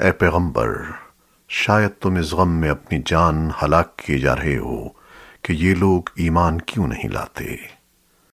اے پیغمبر، شاید تم اس غم میں اپنی جان ہلاک کیے جا رہے ہو کہ یہ لوگ ایمان کیوں نہیں لاتے؟